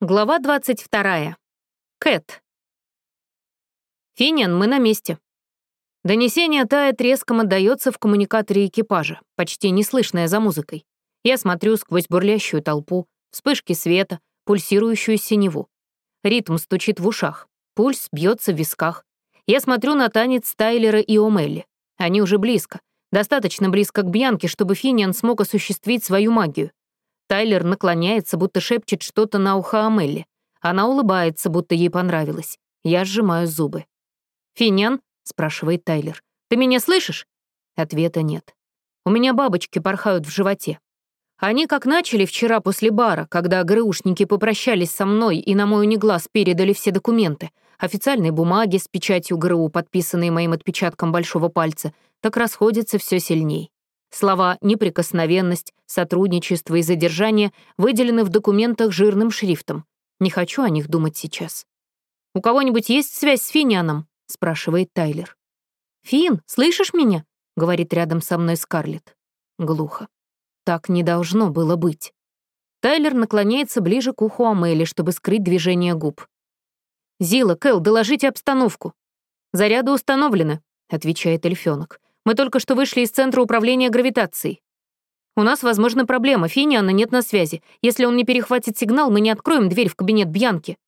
Глава 22. Кэт. «Финиан, мы на месте». Донесение тает резком отдаётся в коммуникаторе экипажа, почти неслышное за музыкой. Я смотрю сквозь бурлящую толпу, вспышки света, пульсирующую синеву. Ритм стучит в ушах, пульс бьется в висках. Я смотрю на танец Тайлера и Омелли. Они уже близко, достаточно близко к Бьянке, чтобы Финиан смог осуществить свою магию. Тайлер наклоняется, будто шепчет что-то на ухо Амелли. Она улыбается, будто ей понравилось. Я сжимаю зубы. «Финян?» — спрашивает Тайлер. «Ты меня слышишь?» Ответа нет. У меня бабочки порхают в животе. Они как начали вчера после бара, когда ГРУшники попрощались со мной и на мой неглаз передали все документы, официальные бумаги с печатью ГРУ, подписанные моим отпечатком большого пальца, так расходятся все сильней. Слова «неприкосновенность», «сотрудничество» и «задержание» выделены в документах жирным шрифтом. Не хочу о них думать сейчас. «У кого-нибудь есть связь с Финианом?» — спрашивает Тайлер. «Фин, слышишь меня?» — говорит рядом со мной Скарлетт. Глухо. Так не должно было быть. Тайлер наклоняется ближе к уху Амели, чтобы скрыть движение губ. «Зила, Кэл, доложите обстановку». «Заряды установлены», — отвечает эльфёнок. Мы только что вышли из центра управления гравитацией. У нас, возможно, проблема. Финиана нет на связи. Если он не перехватит сигнал, мы не откроем дверь в кабинет Бьянки.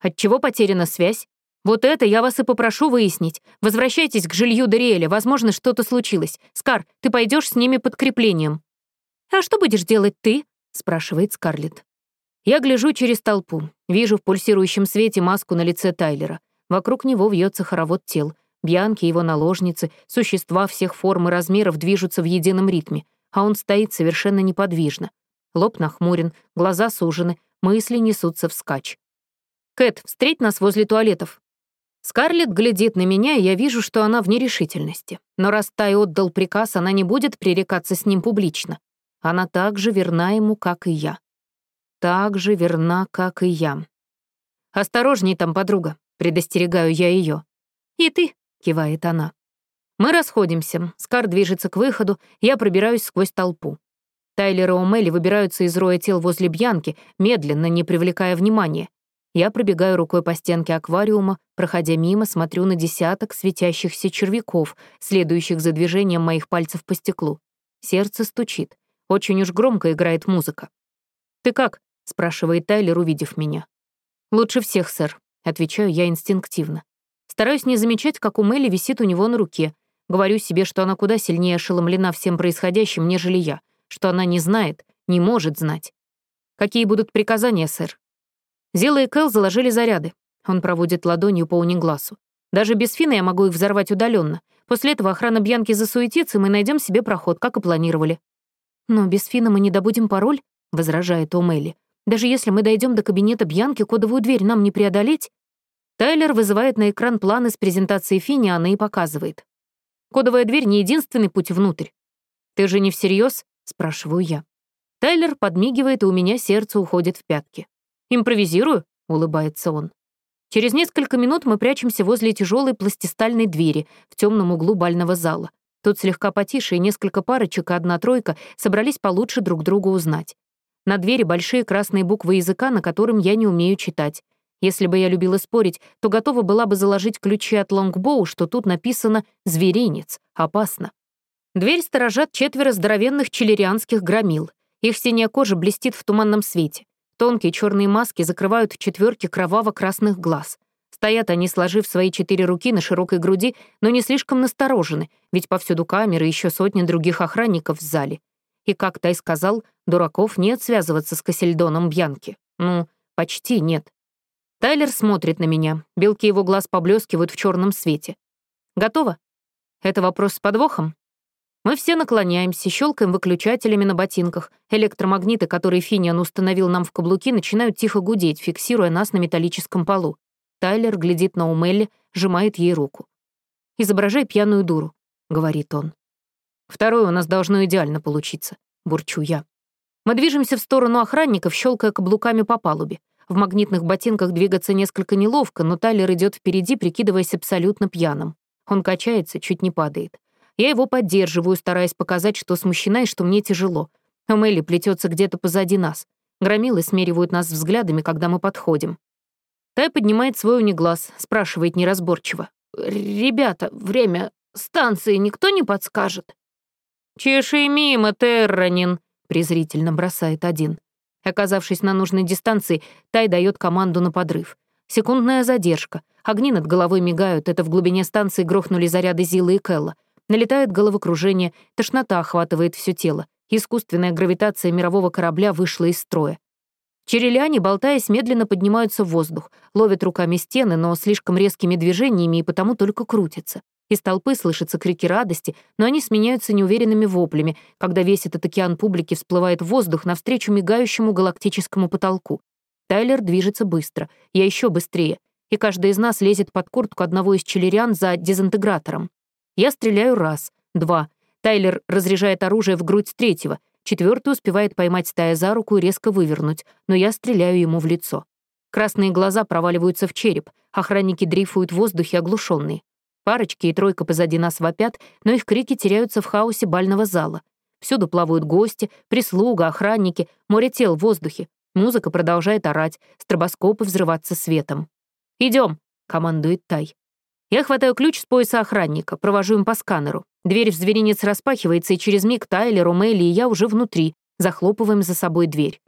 Отчего потеряна связь? Вот это я вас и попрошу выяснить. Возвращайтесь к жилью Дариэля. Возможно, что-то случилось. Скар, ты пойдешь с ними подкреплением. А что будешь делать ты? спрашивает Скарлетт. Я гляжу через толпу. Вижу в пульсирующем свете маску на лице Тайлера. Вокруг него вьется хоровод тел. Бьянки, его наложницы, существа всех форм и размеров движутся в едином ритме, а он стоит совершенно неподвижно. Лоб нахмурен, глаза сужены, мысли несутся вскачь. «Кэт, встреть нас возле туалетов». Скарлетт глядит на меня, и я вижу, что она в нерешительности. Но раз Тай отдал приказ, она не будет пререкаться с ним публично. Она так же верна ему, как и я. Так же верна, как и я. «Осторожней там, подруга», — предостерегаю я ее. «И ты», кивает она. Мы расходимся, Скар движется к выходу, я пробираюсь сквозь толпу. Тайлер и Омелли выбираются из роя тел возле Бьянки, медленно, не привлекая внимания. Я пробегаю рукой по стенке аквариума, проходя мимо, смотрю на десяток светящихся червяков, следующих за движением моих пальцев по стеклу. Сердце стучит. Очень уж громко играет музыка. «Ты как?» — спрашивает Тайлер, увидев меня. «Лучше всех, сэр», — отвечаю я инстинктивно. Стараюсь не замечать, как у Мелли висит у него на руке. Говорю себе, что она куда сильнее ошеломлена всем происходящим, нежели я, что она не знает, не может знать. Какие будут приказания, сэр? Зила и Кэл заложили заряды. Он проводит ладонью по унигласу. Даже без фина я могу их взорвать удаленно. После этого охрана Бьянки засуетится, и мы найдем себе проход, как и планировали. «Но без фина мы не добудем пароль», — возражает Омелли. «Даже если мы дойдем до кабинета Бьянки, кодовую дверь нам не преодолеть?» Тайлер вызывает на экран план из презентации Финиана и показывает. Кодовая дверь — не единственный путь внутрь. «Ты же не всерьез? спрашиваю я. Тайлер подмигивает, и у меня сердце уходит в пятки. «Импровизирую?» — улыбается он. Через несколько минут мы прячемся возле тяжелой пластистальной двери в темном углу бального зала. Тут слегка потише, и несколько парочек и одна тройка собрались получше друг друга узнать. На двери большие красные буквы языка, на котором я не умею читать. Если бы я любила спорить, то готова была бы заложить ключи от лонгбоу, что тут написано «зверинец», опасно. Дверь сторожат четверо здоровенных чилерианских громил. Их синяя кожа блестит в туманном свете. Тонкие черные маски закрывают четверки кроваво-красных глаз. Стоят они, сложив свои четыре руки на широкой груди, но не слишком насторожены, ведь повсюду камеры и еще сотни других охранников в зале. И, как Тай сказал, дураков нет связываться с Кассельдоном Бьянки. Ну, почти нет. Тайлер смотрит на меня, белки его глаз поблескивают в черном свете. Готово? Это вопрос с подвохом? Мы все наклоняемся, щелкаем выключателями на ботинках. Электромагниты, которые Финиан установил нам в каблуки, начинают тихо гудеть, фиксируя нас на металлическом полу. Тайлер глядит на Умелли, сжимает ей руку. «Изображай пьяную дуру», — говорит он. «Второе у нас должно идеально получиться», — бурчу я. Мы движемся в сторону охранников, щелкая каблуками по палубе. В магнитных ботинках двигаться несколько неловко, но Тайлер идет впереди, прикидываясь абсолютно пьяным. Он качается, чуть не падает. Я его поддерживаю, стараясь показать, что смущена и что мне тяжело. А Мелли плетется где-то позади нас. Громилы смеривают нас взглядами, когда мы подходим. Тай поднимает свой униглаз, спрашивает неразборчиво. «Ребята, время станции никто не подскажет?» «Чеши мимо, Терранин», — презрительно бросает один. Оказавшись на нужной дистанции, Тай дает команду на подрыв. Секундная задержка. Огни над головой мигают, это в глубине станции грохнули заряды Зилы и Келла. Налетает головокружение, тошнота охватывает все тело. Искусственная гравитация мирового корабля вышла из строя. Череляне, болтаясь, медленно поднимаются в воздух, ловят руками стены, но слишком резкими движениями и потому только крутятся. Из толпы слышатся крики радости, но они сменяются неуверенными воплями, когда весь этот океан публики всплывает в воздух навстречу мигающему галактическому потолку. Тайлер движется быстро, я еще быстрее, и каждый из нас лезет под куртку одного из челерян за дезинтегратором. Я стреляю раз, два. Тайлер разряжает оружие в грудь третьего. Четвертый успевает поймать стая за руку и резко вывернуть, но я стреляю ему в лицо. Красные глаза проваливаются в череп, охранники дрейфуют в воздухе оглушенные. Парочки и тройка позади нас вопят, но их крики теряются в хаосе бального зала. Всюду плавают гости, прислуга, охранники, море тел в воздухе. Музыка продолжает орать, стробоскопы взрываться светом. Идем, командует Тай. Я хватаю ключ с пояса охранника, провожу им по сканеру. Дверь в зверинец распахивается, и через миг Тайлер, Умели и я уже внутри, захлопываем за собой дверь.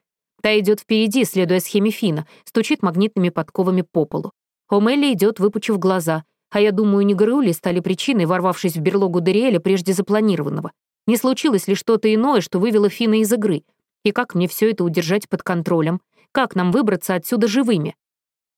Та идет впереди, следуя схеме Фина, стучит магнитными подковами по полу. Омелли идет, выпучив глаза, а я думаю, не Гарули стали причиной, ворвавшись в берлогу Дериэля прежде запланированного. Не случилось ли что-то иное, что вывело Фина из игры? И как мне все это удержать под контролем? Как нам выбраться отсюда живыми?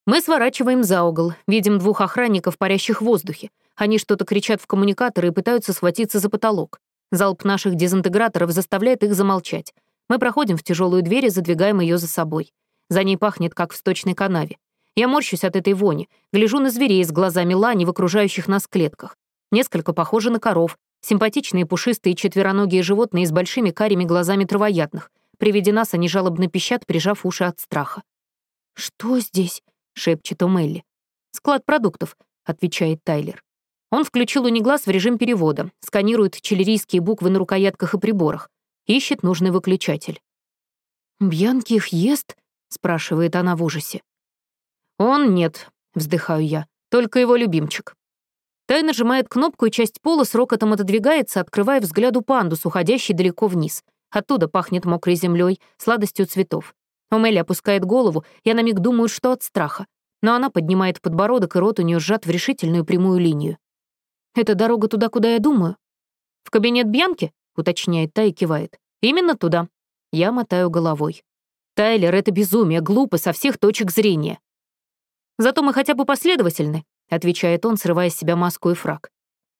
Мы сворачиваем за угол, видим двух охранников, парящих в воздухе. Они что-то кричат в коммуникаторы и пытаются схватиться за потолок. Залп наших дезинтеграторов заставляет их замолчать. Мы проходим в тяжелую дверь и задвигаем ее за собой. За ней пахнет, как в сточной канаве. Я морщусь от этой вони, гляжу на зверей с глазами лани в окружающих нас клетках. Несколько похожи на коров, симпатичные пушистые четвероногие животные с большими карими глазами травоядных. При виде нас они жалобно пищат, прижав уши от страха. «Что здесь?» шепчет Омелли. «Склад продуктов», — отвечает Тайлер. Он включил униглаз в режим перевода, сканирует чилерийские буквы на рукоятках и приборах, ищет нужный выключатель. «Бьянки их ест?» — спрашивает она в ужасе. «Он нет», — вздыхаю я, — «только его любимчик». Тай нажимает кнопку, и часть пола с рокотом отодвигается, открывая взгляду пандус, уходящий далеко вниз. Оттуда пахнет мокрой землей, сладостью цветов. Омелли опускает голову, я на миг думаю, что от страха. Но она поднимает подбородок, и рот у нее сжат в решительную прямую линию. «Это дорога туда, куда я думаю?» «В кабинет Бьянки?» — уточняет Та и кивает. «Именно туда». Я мотаю головой. «Тайлер, это безумие, глупо со всех точек зрения». «Зато мы хотя бы последовательны», — отвечает он, срывая с себя маску и фраг.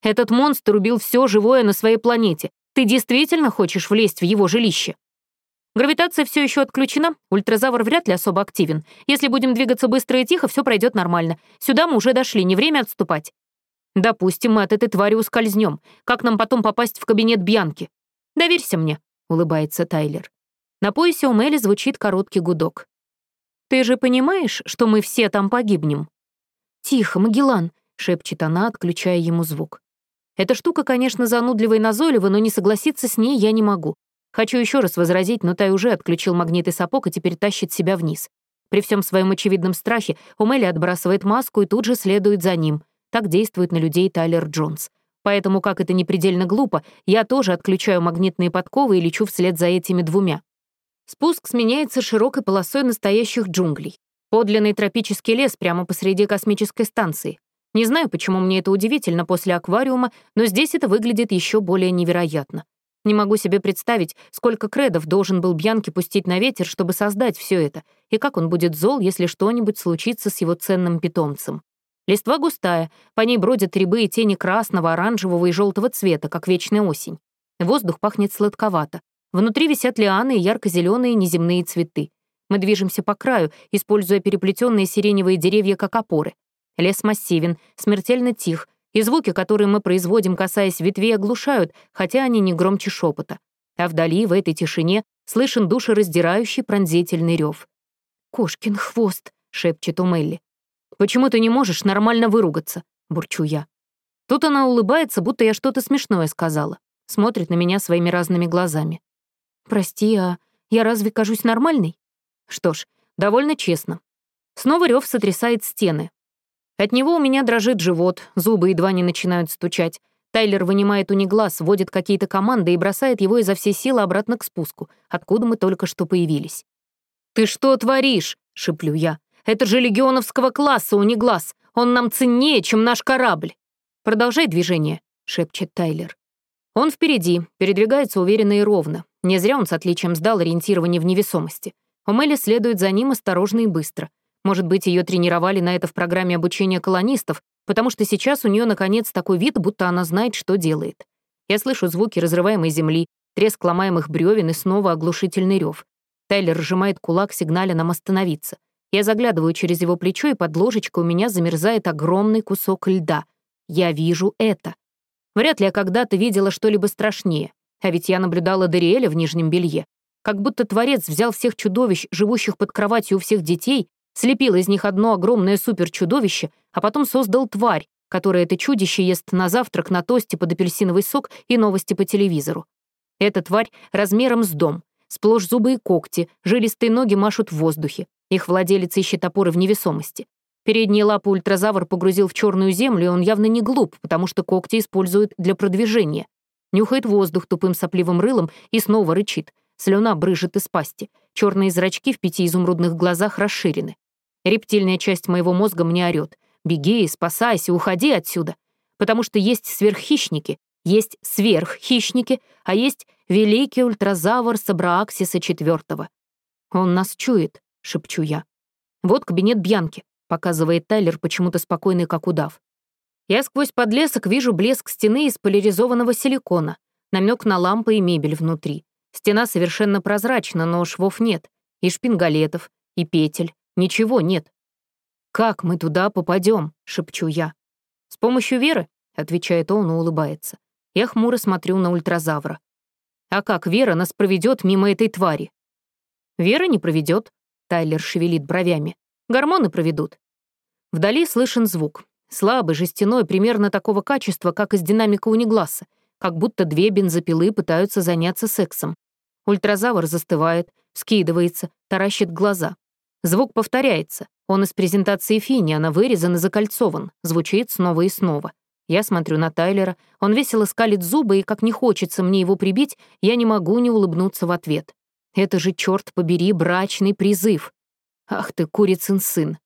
«Этот монстр убил все живое на своей планете. Ты действительно хочешь влезть в его жилище?» Гравитация все еще отключена, ультразавр вряд ли особо активен. Если будем двигаться быстро и тихо, все пройдет нормально. Сюда мы уже дошли, не время отступать. Допустим, мы от этой твари ускользнем. Как нам потом попасть в кабинет Бьянки? Доверься мне, улыбается Тайлер. На поясе у Мэли звучит короткий гудок. «Ты же понимаешь, что мы все там погибнем?» «Тихо, Магеллан», — шепчет она, отключая ему звук. Эта штука, конечно, занудлива и назойлива, но не согласиться с ней я не могу. Хочу еще раз возразить, но Тай уже отключил магнит и сапог и теперь тащит себя вниз. При всем своем очевидном страхе Умели отбрасывает маску и тут же следует за ним. Так действует на людей Тайлер Джонс. Поэтому, как это не предельно глупо, я тоже отключаю магнитные подковы и лечу вслед за этими двумя. Спуск сменяется широкой полосой настоящих джунглей. Подлинный тропический лес прямо посреди космической станции. Не знаю, почему мне это удивительно после аквариума, но здесь это выглядит еще более невероятно. Не могу себе представить, сколько кредов должен был Бьянки пустить на ветер, чтобы создать все это, и как он будет зол, если что-нибудь случится с его ценным питомцем. Листва густая, по ней бродят рябы и тени красного, оранжевого и желтого цвета, как вечная осень. Воздух пахнет сладковато. Внутри висят лианы и ярко-зеленые неземные цветы. Мы движемся по краю, используя переплетенные сиреневые деревья как опоры. Лес массивен, смертельно тих, и звуки, которые мы производим, касаясь ветвей, оглушают, хотя они не громче шепота. А вдали, в этой тишине, слышен душераздирающий пронзительный рев. «Кошкин хвост», — шепчет Умелли. «Почему ты не можешь нормально выругаться?» — бурчу я. Тут она улыбается, будто я что-то смешное сказала. Смотрит на меня своими разными глазами. «Прости, а я разве кажусь нормальной?» Что ж, довольно честно. Снова рев сотрясает стены. От него у меня дрожит живот, зубы едва не начинают стучать. Тайлер вынимает униглаз, вводит какие-то команды и бросает его изо всей силы обратно к спуску, откуда мы только что появились. «Ты что творишь?» — шеплю я. «Это же легионовского класса униглаз. Он нам ценнее, чем наш корабль». «Продолжай движение», — шепчет Тайлер. Он впереди, передвигается уверенно и ровно. Не зря он с отличием сдал ориентирование в невесомости. У Мелли следует за ним осторожно и быстро. Может быть, ее тренировали на это в программе обучения колонистов, потому что сейчас у нее наконец такой вид, будто она знает, что делает. Я слышу звуки разрываемой земли, треск ломаемых бревен и снова оглушительный рев. Тайлер сжимает кулак, сигналя нам остановиться. Я заглядываю через его плечо, и под ложечкой у меня замерзает огромный кусок льда. Я вижу это. Вряд ли я когда-то видела что-либо страшнее. А ведь я наблюдала Дариэля в нижнем белье. Как будто Творец взял всех чудовищ, живущих под кроватью у всех детей, слепил из них одно огромное суперчудовище, а потом создал тварь, которая это чудище ест на завтрак на тосте под апельсиновый сок и новости по телевизору. Эта тварь размером с дом, сплошь зубы и когти, жилистые ноги машут в воздухе. Их владелец ищет опоры в невесомости. Передние лапы ультразавр погрузил в черную землю, и он явно не глуп, потому что когти используют для продвижения. Нюхает воздух тупым сопливым рылом и снова рычит. Слюна брыжет из пасти. Черные зрачки в пяти изумрудных глазах расширены. Рептильная часть моего мозга мне орёт. «Беги, спасайся, уходи отсюда!» Потому что есть сверххищники, есть сверххищники, а есть великий ультразавр Сабрааксиса IV. «Он нас чует», — шепчу я. «Вот кабинет Бьянки», — показывает Тайлер, почему-то спокойный, как удав. Я сквозь подлесок вижу блеск стены из поляризованного силикона, намек на лампы и мебель внутри. Стена совершенно прозрачна, но швов нет, и шпингалетов, и петель, Ничего нет. «Как мы туда попадем? шепчу я. «С помощью веры?» — отвечает он и улыбается. Я хмуро смотрю на ультразавра. «А как Вера нас проведет мимо этой твари?» «Вера не проведет», — Тайлер шевелит бровями. «Гормоны проведут». Вдали слышен звук. Слабый, жестяной, примерно такого качества, как из динамика унигласа, как будто две бензопилы пытаются заняться сексом. Ультразавр застывает, скидывается, таращит глаза. Звук повторяется. Он из презентации Фини, она вырезан и закольцован. Звучит снова и снова. Я смотрю на Тайлера, он весело скалит зубы, и как не хочется мне его прибить, я не могу не улыбнуться в ответ. Это же, черт побери, брачный призыв. Ах ты, курицын сын.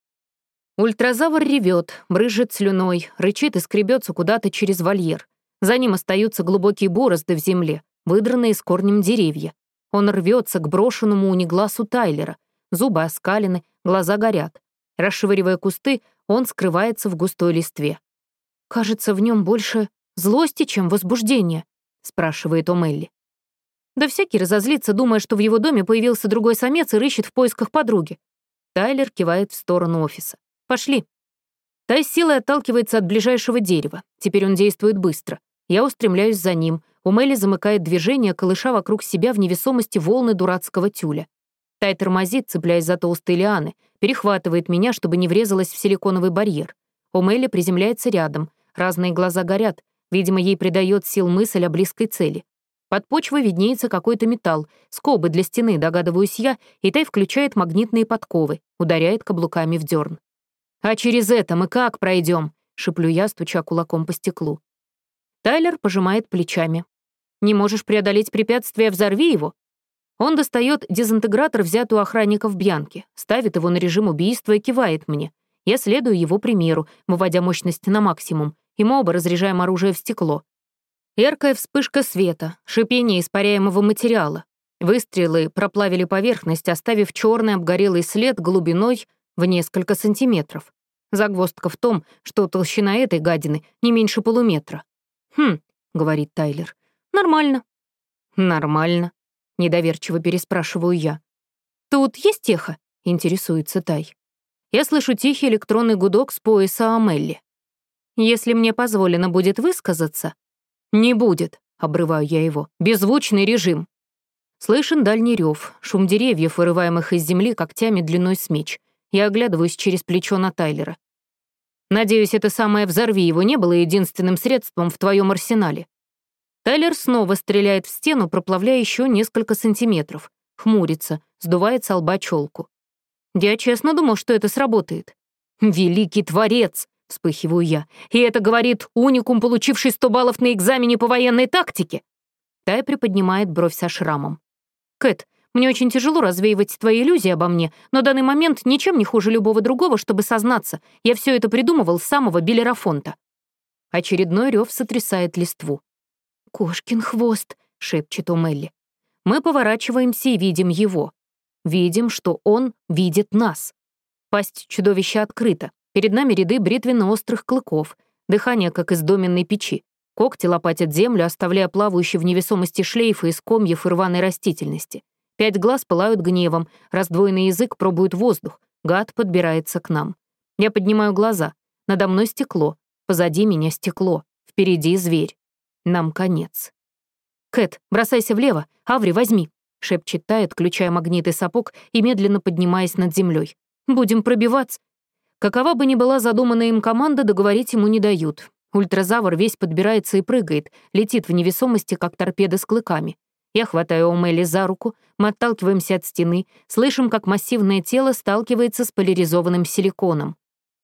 Ультразавр ревет, брызжет слюной, рычит и скребется куда-то через вольер. За ним остаются глубокие борозды в земле, выдранные с корнем деревья. Он рвется к брошенному унигласу Тайлера, Зубы оскалены, глаза горят. Расшвыривая кусты, он скрывается в густой листве. «Кажется, в нем больше злости, чем возбуждения», — спрашивает Омелли. Да всякий разозлится, думая, что в его доме появился другой самец и рыщет в поисках подруги. Тайлер кивает в сторону офиса. «Пошли». Тай силой отталкивается от ближайшего дерева. Теперь он действует быстро. Я устремляюсь за ним. У Мелли замыкает движение, колыша вокруг себя в невесомости волны дурацкого тюля. Тай тормозит, цепляясь за толстые лианы, перехватывает меня, чтобы не врезалась в силиконовый барьер. Омелли приземляется рядом, разные глаза горят, видимо, ей придает сил мысль о близкой цели. Под почвой виднеется какой-то металл, скобы для стены, догадываюсь я, и Тай включает магнитные подковы, ударяет каблуками в дерн. «А через это мы как пройдем? шеплю я, стуча кулаком по стеклу. Тайлер пожимает плечами. «Не можешь преодолеть препятствие, взорви его. Он достает дезинтегратор, взятый у охранников Бьянки, ставит его на режим убийства и кивает мне. Я следую его примеру, выводя мощность на максимум, и мы оба разряжаем оружие в стекло. Яркая вспышка света, шипение испаряемого материала. Выстрелы проплавили поверхность, оставив черный обгорелый след глубиной в несколько сантиметров. Загвоздка в том, что толщина этой гадины не меньше полуметра. «Хм», — говорит Тайлер, — «нормально». «Нормально», Недоверчиво переспрашиваю я. «Тут есть эхо?» — интересуется Тай. Я слышу тихий электронный гудок с пояса Амелли. «Если мне позволено будет высказаться...» «Не будет», — обрываю я его. «Беззвучный режим». Слышен дальний рев, шум деревьев, вырываемых из земли когтями длиной с меч. Я оглядываюсь через плечо на Тайлера. «Надеюсь, это самое «взорви его» не было единственным средством в твоем арсенале. Тайлер снова стреляет в стену, проплавляя еще несколько сантиметров. Хмурится, сдувает с лба челку. «Я честно думал, что это сработает». «Великий творец!» — вспыхиваю я. «И это говорит уникум, получивший 100 баллов на экзамене по военной тактике?» Тай приподнимает бровь со шрамом. «Кэт, мне очень тяжело развеивать твои иллюзии обо мне, но данный момент ничем не хуже любого другого, чтобы сознаться. Я все это придумывал с самого Белерафонта». Очередной рев сотрясает листву. «Кошкин хвост», — шепчет Омелли. Мы поворачиваемся и видим его. Видим, что он видит нас. Пасть чудовища открыта. Перед нами ряды бритвенно-острых клыков. Дыхание, как из доменной печи. Когти лопатят землю, оставляя плавающие в невесомости шлейфы из комьев и рваной растительности. Пять глаз пылают гневом, раздвоенный язык пробует воздух. Гад подбирается к нам. Я поднимаю глаза. Надо мной стекло. Позади меня стекло. Впереди зверь. Нам конец. «Кэт, бросайся влево. Аври, возьми», — шепчет Тай, отключая магнит сапог и медленно поднимаясь над землей. «Будем пробиваться». Какова бы ни была задуманная им команда, договорить ему не дают. Ультразавр весь подбирается и прыгает, летит в невесомости, как торпеда с клыками. Я хватаю Омели за руку, мы отталкиваемся от стены, слышим, как массивное тело сталкивается с поляризованным силиконом.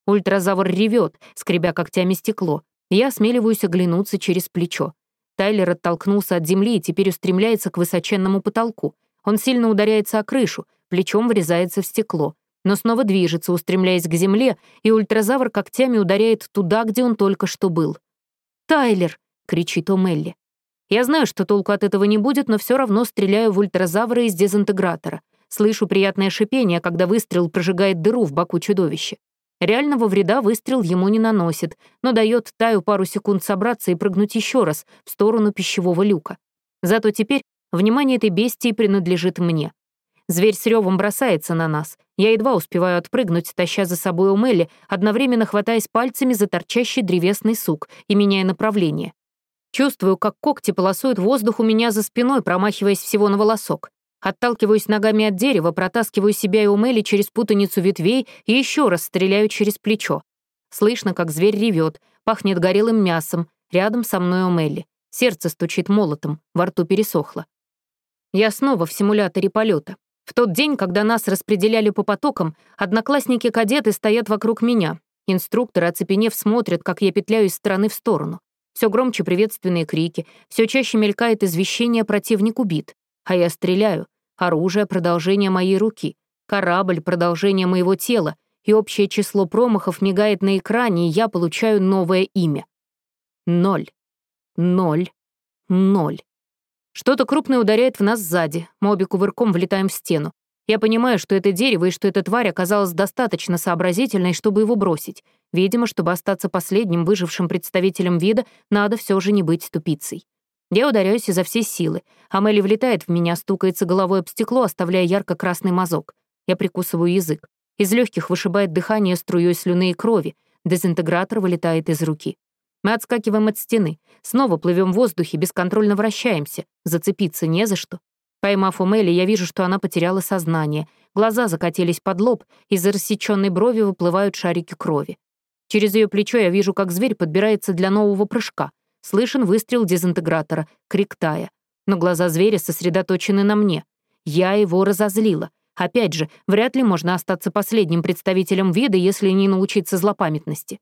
Ультразавр ревет, скребя когтями стекло. Я осмеливаюсь оглянуться через плечо. Тайлер оттолкнулся от земли и теперь устремляется к высоченному потолку. Он сильно ударяется о крышу, плечом врезается в стекло, но снова движется, устремляясь к земле, и ультразавр когтями ударяет туда, где он только что был. «Тайлер!» — кричит Омелли. Я знаю, что толку от этого не будет, но все равно стреляю в ультразавра из дезинтегратора. Слышу приятное шипение, когда выстрел прожигает дыру в боку чудовища. Реального вреда выстрел ему не наносит, но дает Таю пару секунд собраться и прыгнуть еще раз в сторону пищевого люка. Зато теперь внимание этой бестии принадлежит мне. Зверь с ревом бросается на нас. Я едва успеваю отпрыгнуть, таща за собой Умелли, одновременно хватаясь пальцами за торчащий древесный сук и меняя направление. Чувствую, как когти полосуют воздух у меня за спиной, промахиваясь всего на волосок. Отталкиваюсь ногами от дерева, протаскиваю себя и Умели через путаницу ветвей и еще раз стреляю через плечо. Слышно, как зверь ревет, пахнет горелым мясом. Рядом со мной Умели. Сердце стучит молотом, во рту пересохло. Я снова в симуляторе полета. В тот день, когда нас распределяли по потокам, одноклассники-кадеты стоят вокруг меня. Инструкторы, оцепенев, смотрят, как я петляю из стороны в сторону. Все громче приветственные крики, все чаще мелькает извещение «противник убит». А я стреляю. Оружие — продолжение моей руки. Корабль — продолжение моего тела. И общее число промахов мигает на экране, и я получаю новое имя. Ноль. Ноль. Ноль. Что-то крупное ударяет в нас сзади. Мы обе кувырком влетаем в стену. Я понимаю, что это дерево и что эта тварь оказалась достаточно сообразительной, чтобы его бросить. Видимо, чтобы остаться последним выжившим представителем вида, надо все же не быть тупицей. Я ударяюсь изо всей силы. Амели влетает в меня, стукается головой об стекло, оставляя ярко-красный мазок. Я прикусываю язык. Из легких вышибает дыхание струей слюны и крови. Дезинтегратор вылетает из руки. Мы отскакиваем от стены. Снова плывем в воздухе, бесконтрольно вращаемся. Зацепиться не за что. Поймав Умели, я вижу, что она потеряла сознание. Глаза закатились под лоб, из-за рассеченной брови выплывают шарики крови. Через ее плечо я вижу, как зверь подбирается для нового прыжка. Слышен выстрел дезинтегратора, крик Тая. Но глаза зверя сосредоточены на мне. Я его разозлила. Опять же, вряд ли можно остаться последним представителем вида, если не научиться злопамятности.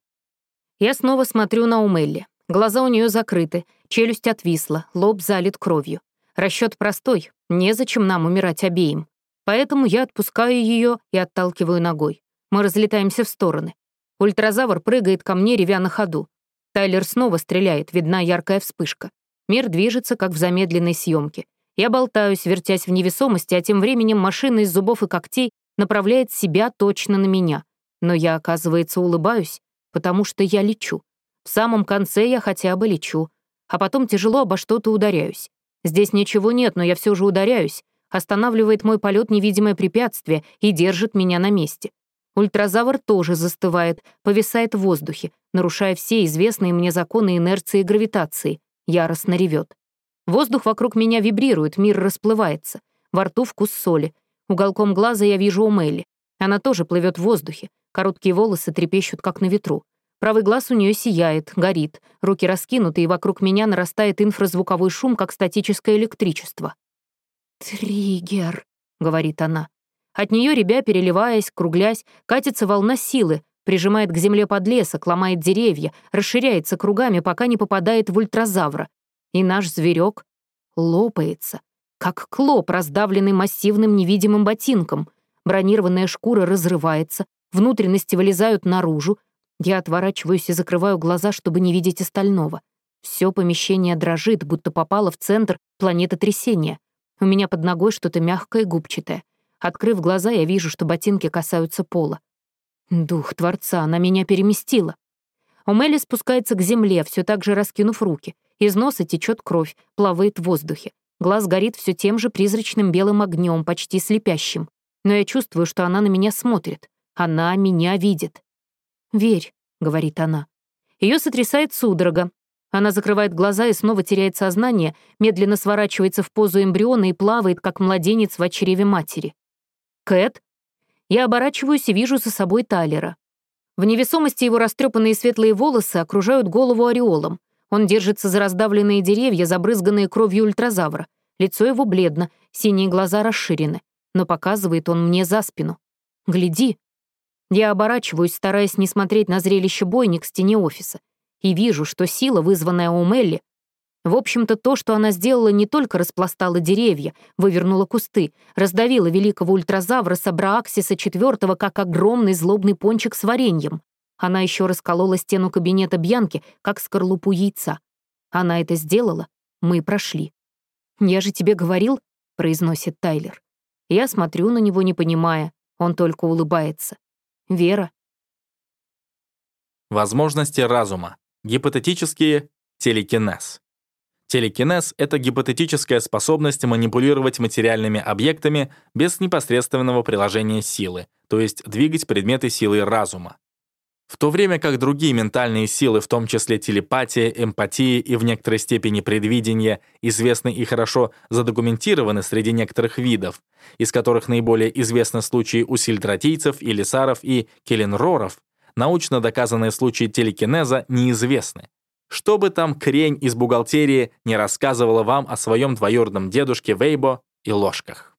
Я снова смотрю на Умелли. Глаза у нее закрыты, челюсть отвисла, лоб залит кровью. Расчет простой, незачем нам умирать обеим. Поэтому я отпускаю ее и отталкиваю ногой. Мы разлетаемся в стороны. Ультразавр прыгает ко мне, ревя на ходу. Тайлер снова стреляет, видна яркая вспышка. Мир движется, как в замедленной съемке. Я болтаюсь, вертясь в невесомости, а тем временем машина из зубов и когтей направляет себя точно на меня. Но я, оказывается, улыбаюсь, потому что я лечу. В самом конце я хотя бы лечу. А потом тяжело обо что-то ударяюсь. Здесь ничего нет, но я все же ударяюсь. Останавливает мой полет невидимое препятствие и держит меня на месте. Ультразавр тоже застывает, повисает в воздухе, нарушая все известные мне законы инерции и гравитации, яростно ревет. Воздух вокруг меня вибрирует, мир расплывается. Во рту вкус соли. Уголком глаза я вижу Умелли. Она тоже плывет в воздухе. Короткие волосы трепещут, как на ветру. Правый глаз у нее сияет, горит. Руки раскинуты, и вокруг меня нарастает инфразвуковой шум, как статическое электричество. «Триггер», — говорит она. От нее ребя, переливаясь, круглясь, катится волна силы, прижимает к земле подлесок, ломает деревья, расширяется кругами, пока не попадает в ультразавра. И наш зверек лопается, как клоп, раздавленный массивным невидимым ботинком. Бронированная шкура разрывается, внутренности вылезают наружу. Я отворачиваюсь и закрываю глаза, чтобы не видеть остального. Все помещение дрожит, будто попало в центр планеты трясения. У меня под ногой что-то мягкое и губчатое. Открыв глаза, я вижу, что ботинки касаются пола. Дух Творца, она меня переместила. Умели спускается к земле, все так же раскинув руки. Из носа течет кровь, плавает в воздухе. Глаз горит все тем же призрачным белым огнем, почти слепящим. Но я чувствую, что она на меня смотрит. Она меня видит. «Верь», — говорит она. Ее сотрясает судорога. Она закрывает глаза и снова теряет сознание, медленно сворачивается в позу эмбриона и плавает, как младенец в чреве матери. «Кэт?» Я оборачиваюсь и вижу за собой Тайлера. В невесомости его растрепанные светлые волосы окружают голову ореолом. Он держится за раздавленные деревья, забрызганные кровью ультразавра. Лицо его бледно, синие глаза расширены. Но показывает он мне за спину. «Гляди!» Я оборачиваюсь, стараясь не смотреть на зрелище бойни к стене офиса. И вижу, что сила, вызванная у Мелли, в общем-то, то, что она сделала, не только распластала деревья, вывернула кусты, раздавила великого ультразавра Сабрааксиса IV как огромный злобный пончик с вареньем. Она еще расколола стену кабинета Бьянки, как скорлупу яйца. Она это сделала, мы прошли. «Я же тебе говорил», — произносит Тайлер. Я смотрю на него, не понимая. Он только улыбается. «Вера». Возможности разума. Гипотетические телекинез. Телекинез — это гипотетическая способность манипулировать материальными объектами без непосредственного приложения силы, то есть двигать предметы силой разума. В то время как другие ментальные силы, в том числе телепатия, эмпатия и в некоторой степени предвидение, известны и хорошо задокументированы среди некоторых видов, из которых наиболее известны случаи у сильдратийцев, илисаров и келенроров, научно доказанные случаи телекинеза неизвестны. Что бы там крень из бухгалтерии не рассказывала вам о своем двоюродном дедушке Вейбо и ложках.